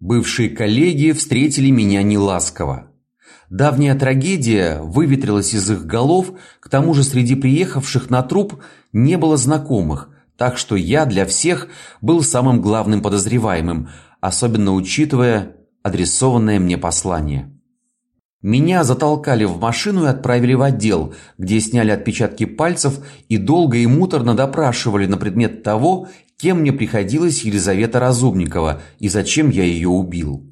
Бывшие коллеги встретили меня неласково. Давняя трагедия выветрилась из их голов, к тому же среди приехавших на труп не было знакомых, так что я для всех был самым главным подозреваемым, особенно учитывая адресованное мне послание. Меня затолкали в машину и отправили в отдел, где сняли отпечатки пальцев и долго и муторно допрашивали на предмет того, кем мне приходилась Елизавета Разумникова и зачем я ее убил.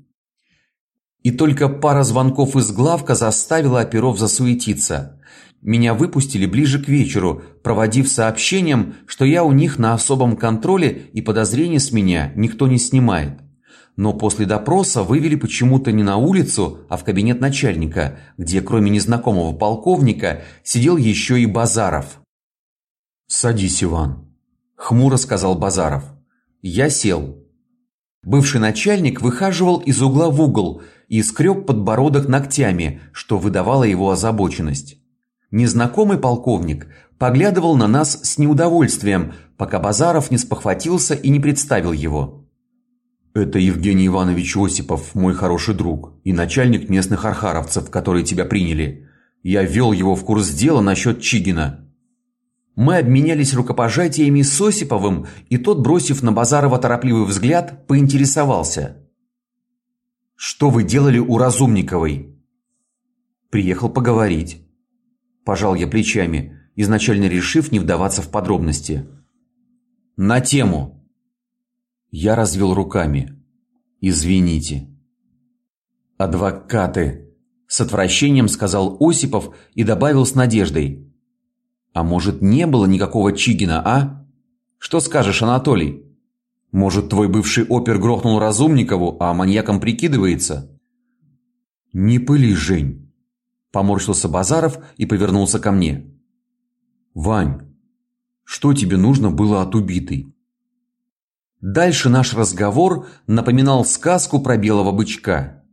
И только пара звонков из главка заставила оперов засуетиться. Меня выпустили ближе к вечеру, проводив сообщением, что я у них на особом контроле и подозрения с меня никто не снимает. Но после допроса вывели почему-то не на улицу, а в кабинет начальника, где кроме незнакомого полковника сидел еще и Базаров. Садись, Иван, хмуро сказал Базаров. Я сел. Бывший начальник выхаживал из угла в угол и скреб подбородок ногтями, что выдавало его озабоченность. Незнакомый полковник поглядывал на нас с неудовольствием, пока Базаров не спохватился и не представил его. Это Евгений Иванович Осипов, мой хороший друг и начальник местных архаровцев, которые тебя приняли. Я вел его в курс дела насчет Чигина. Мы обменялись рукопожатиями с Осиповым, и тот, бросив на Базарова торопливый взгляд, поинтересовался: "Что вы делали у Разумниковой?" "Приехал поговорить". Пожал я плечами, изначально решив не вдаваться в подробности. "На тему?" Я развел руками. "Извините". "Адвокаты", с отвращением сказал Осипов и добавил с надеждой: а может, не было никакого Чигина, а? Что скажешь, Анатолий? Может, твой бывший опер грохнул Разумникову, а маньяком прикидывается? Не пыли, Жень, поморщился Базаров и повернулся ко мне. Вань, что тебе нужно было от убитой? Дальше наш разговор напоминал сказку про белого бычка.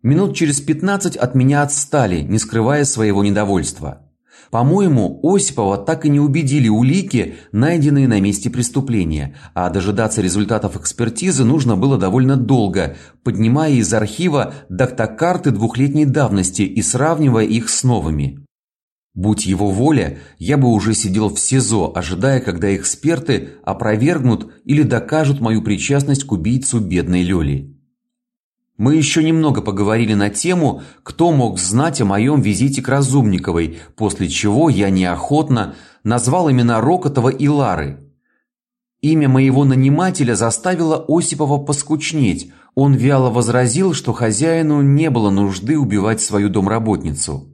Минут через пятнадцать от меня отстали, не скрывая своего недовольства. По-моему, Осипова так и не убедили улики, найденные на месте преступления, а дожидаться результатов экспертизы нужно было довольно долго, поднимая из архива дактакарты двухлетней давности и сравнивая их с новыми. Будь его воля, я бы уже сидел в СИЗО, ожидая, когда эксперты опровергнут или докажут мою причастность к убийцу бедной Лёли. Мы еще немного поговорили на тему, кто мог знать о моем визите к Разумниковой, после чего я неохотно назвал имена Рокотова и Лары. Имя моего нанимателя заставило Осипова поскучнеть. Он вяло возразил, что хозяину не было нужды убивать свою домработницу.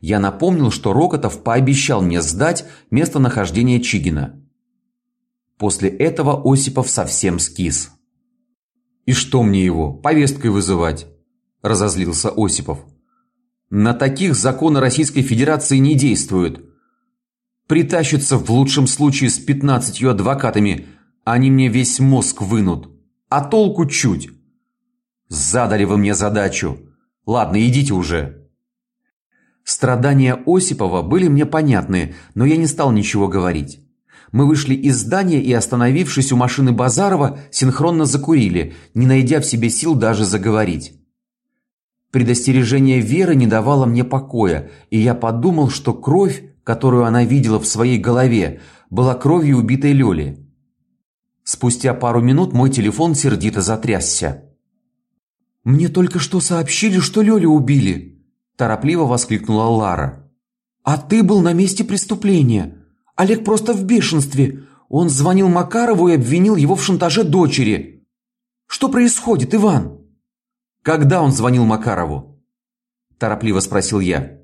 Я напомнил, что Рокотов пообещал мне сдать местонахождение Чигина. После этого Осипов совсем скис. И что мне его повесткой вызывать? разозлился Осипов. На таких законы Российской Федерации не действуют. Притащится в лучшем случае с пятнадцатью адвокатами, они мне весь мозг вынут. А толку чуть. Задали вы мне задачу. Ладно, идите уже. Страдания Осипова были мне понятны, но я не стал ничего говорить. Мы вышли из здания и, остановившись у машины Базарова, синхронно закурили, не найдя в себе сил даже заговорить. Предостережение Веры не давало мне покоя, и я подумал, что кровь, которую она видела в своей голове, была кровью убитой Лёли. Спустя пару минут мой телефон сердито затрясся. Мне только что сообщили, что Лёлю убили, торопливо воскликнула Лара. А ты был на месте преступления. Олег просто в бешенстве. Он звонил Макарову и обвинил его в шантаже дочери. Что происходит, Иван? Когда он звонил Макарову? торопливо спросил я.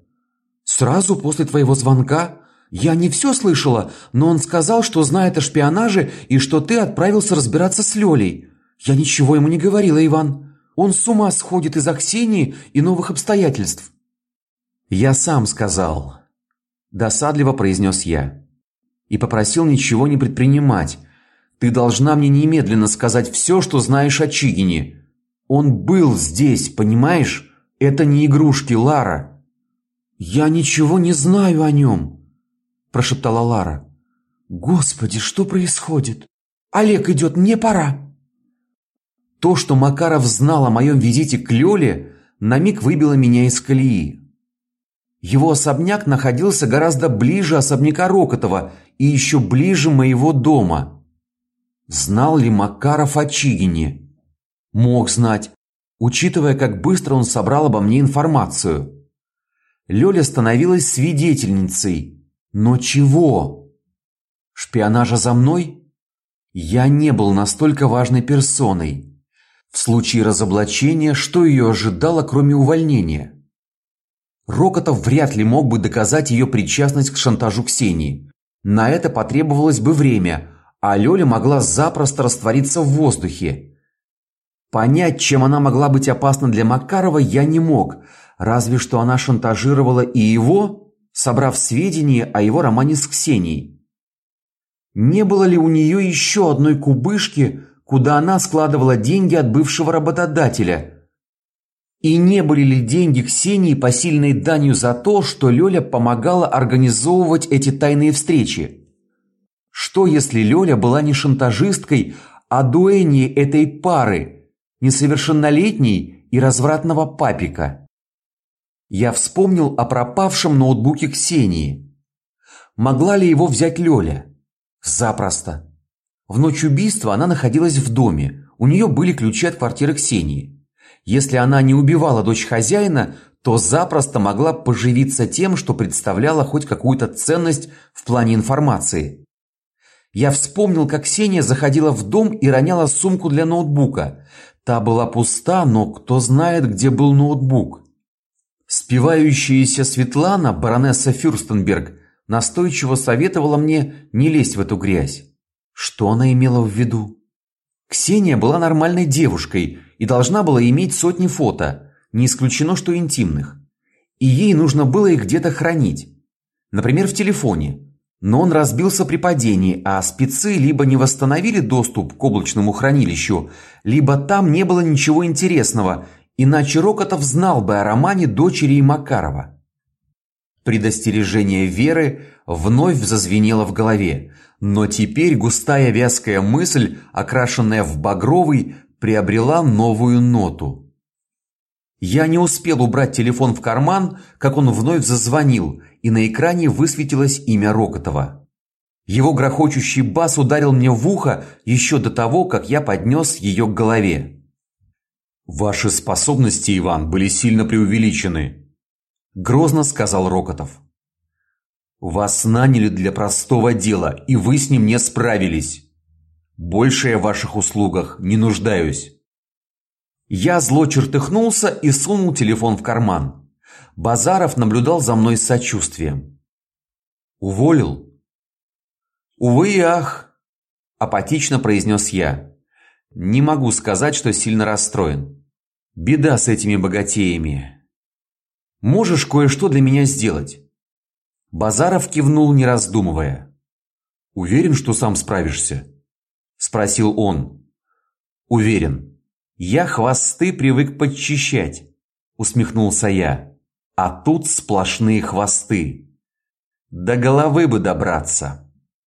Сразу после твоего звонка. Я не все слышала, но он сказал, что знает о шпионаже и что ты отправился разбираться с Лёлей. Я ничего ему не говорила, Иван. Он с ума сходит из-за Ксении и новых обстоятельств. Я сам сказал, досадливо произнес я и попросил ничего не предпринимать. Ты должна мне немедленно сказать все, что знаешь о Чигине. Он был здесь, понимаешь? Это не игрушки, Лара. Я ничего не знаю о нем, прошептала Лара. Господи, что происходит? Олег идет, мне пора. То, что Макаров знал о моем визите к Лёле, на миг выбило меня из колеи. Его особняк находился гораздо ближе особняка Рокотова и еще ближе моего дома. Знал ли Макаров о Чигине? Мог знать, учитывая, как быстро он собрал обо мне информацию. Лёля становилась свидетельницей. Но чего? Шпионажа за мной? Я не был настолько важной персоной. В случае разоблачения, что ее ожидало, кроме увольнения? Рокотов вряд ли мог бы доказать ее причастность к шантажу Ксении. На это потребовалось бы время, а Лёля могла запросто раствориться в воздухе. Понять, чем она могла быть опасна для Макарова, я не мог, разве что она шантажировала и его, собрав сведения о его романе с Ксенией. Не было ли у нее еще одной кубышки, куда она складывала деньги от бывшего работодателя? И не были ли деньги Ксении посильной данью за то, что Лёля помогала организовывать эти тайные встречи? Что если Лёля была не шантажисткой, а дуэней этой пары, несовершеннолетней и развратного папика? Я вспомнил о пропавшем ноутбуке Ксении. Могла ли его взять Лёля? Запросто. В ночь убийства она находилась в доме. У нее были ключи от квартиры Ксении. Если она не убивала дочь хозяина, то запросто могла поживиться тем, что представляла хоть какую-то ценность в плане информации. Я вспомнил, как Ксения заходила в дом и роняла сумку для ноутбука. Та была пуста, но кто знает, где был ноутбук. Спивающаяся Светлана, баронесса Фюрстенберг, настойчиво советовала мне не лезть в эту грязь. Что она имела в виду? Ксения была нормальной девушкой и должна была иметь сотни фото, не исключено, что интимных. И ей нужно было их где-то хранить. Например, в телефоне. Но он разбился при падении, а спецы либо не восстановили доступ к облачному хранилищу, либо там не было ничего интересного, иначе Рокотов знал бы о романе дочери и Макарова. Предостережение Веры вновь зазвенело в голове, но теперь густая вязкая мысль, окрашенная в багровый, приобрела новую ноту. Я не успел убрать телефон в карман, как он вновь зазвонил, и на экране высветилось имя Рокотова. Его грохочущий бас ударил мне в ухо еще до того, как я поднес ее к голове. Ваши способности, Иван, были сильно преувеличены, грозно сказал Рокотов. Вас наняли для простого дела, и вы с ним не справились. Больше я в ваших услугах не нуждаюсь. Я зло чертыхнулся и сунул телефон в карман. Базаров наблюдал за мной с сочувствием. Уволил? Увы и ах, апатично произнес я. Не могу сказать, что сильно расстроен. Беда с этими богатеями. Можешь кое-что для меня сделать? Базаров кивнул, не раздумывая. Уверен, что сам справишься спросил он. Уверен. Я хвосты привык подчищать, усмехнулся я. А тут сплошные хвосты. До головы бы добраться.